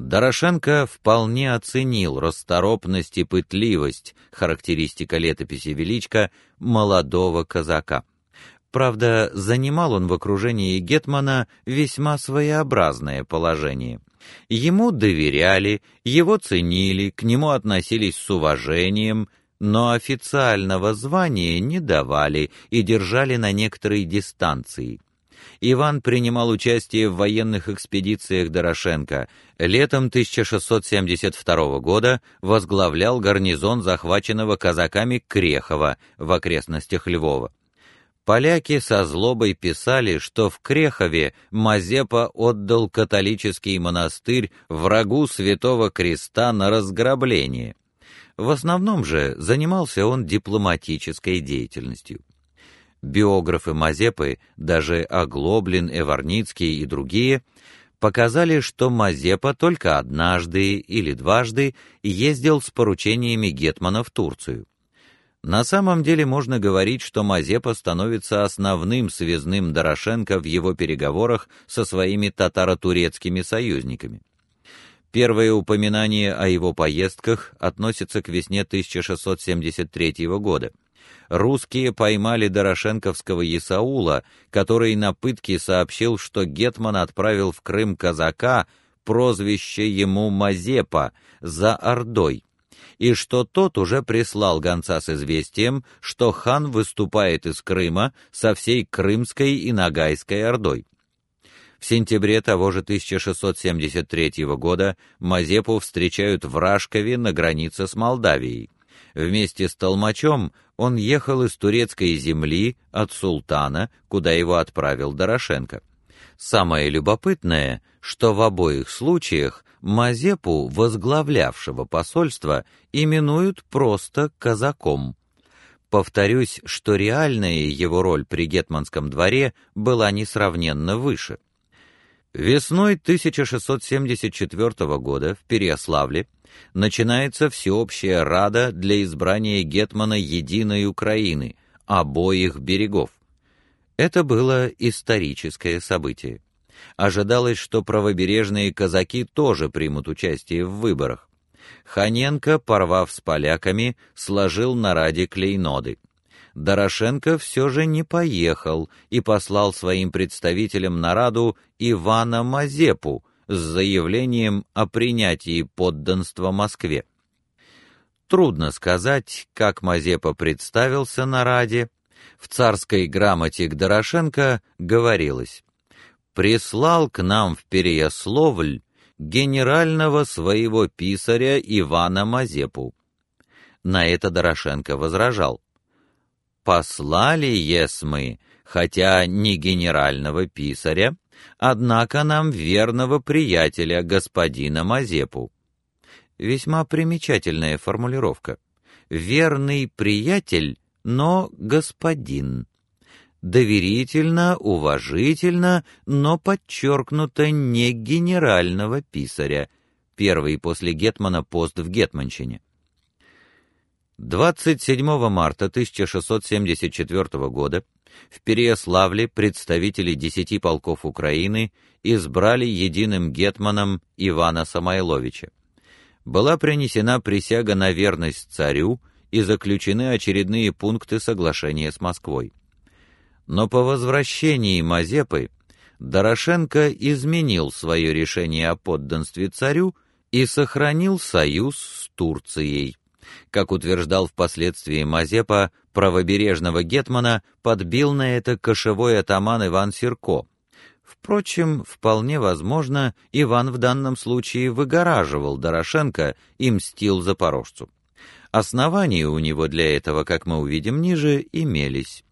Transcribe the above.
Дорошенко вполне оценил расторопность и пытливость, характеристика летописи Величко, молодого казака. Правда, занимал он в окружении гетмана весьма своеобразное положение. Ему доверяли, его ценили, к нему относились с уважением, но официального звания не давали и держали на некоторой дистанции. Иван принимал участие в военных экспедициях Дорошенко. Летом 1672 года возглавлял гарнизон захваченного казаками Крехова в окрестностях Львова. Поляки со злобой писали, что в Крехове Мазепа отдал католический монастырь врагу Святого Креста на разграбление. В основном же занимался он дипломатической деятельностью. Биографы Мазепы, даже Оглоблин, Эварницкий и другие, показали, что Мазепа только однажды или дважды ездил с поручениями гетмана в Турцию. На самом деле можно говорить, что Мазепа становится основным связным Дорошенко в его переговорах со своими татаро-турецкими союзниками. Первое упоминание о его поездках относится к весне 1673 года. Русские поймали Дорошенковского Исаула, который на пытке сообщил, что гетман отправил в Крым казака, прозвище ему Мазепа, за Ордой, и что тот уже прислал гонца с известием, что хан выступает из Крыма со всей Крымской и Ногайской Ордой. В сентябре того же 1673 года Мазепу встречают в Рашкове на границе с Молдавией. Вместе с толмачом он ехал из турецкой земли от султана, куда его отправил Дорошенко. Самое любопытное, что в обоих случаях Мазепу, возглавлявшего посольство, именуют просто казаком. Повторюсь, что реальная его роль при гетманском дворе была несравненно выше. Весной 1674 года в Переяславле начинается всеобщая рада для избрания гетмана единой Украины, обоих берегов. Это было историческое событие. Ожидалось, что правобережные казаки тоже примут участие в выборах. Ханенко, порвав с поляками, сложил на раде клейноды. Дорошенко все же не поехал и послал своим представителям на Раду Ивана Мазепу с заявлением о принятии подданства Москве. Трудно сказать, как Мазепа представился на Раде. В царской грамоте к Дорошенко говорилось «Прислал к нам в Переяславль генерального своего писаря Ивана Мазепу». На это Дорошенко возражал послали есмы, хотя не генерального писаря, однако нам верного приятеля господина Мазепу. Весьма примечательная формулировка. Верный приятель, но господин. Доверительно, уважительно, но подчеркнуто не генерального писаря. Первый после гетмана пост в гетманщине. 27 марта 1674 года в Переяславле представители десяти полков Украины избрали единым гетманом Ивана Самойловича. Была принесена присяга на верность царю и заключены очередные пункты соглашения с Москвой. Но по возвращении Мазепы Дорошенко изменил свое решение о подданстве царю и сохранил союз с Турцией. Как утверждал впоследствии Мазепа, правобережного гетмана подбил на это кошевой атаман Иван Сирко. Впрочем, вполне возможно, Иван в данном случае выгораживал Дорошенко и мстил запорожцу. Основания у него для этого, как мы увидим ниже, имелись.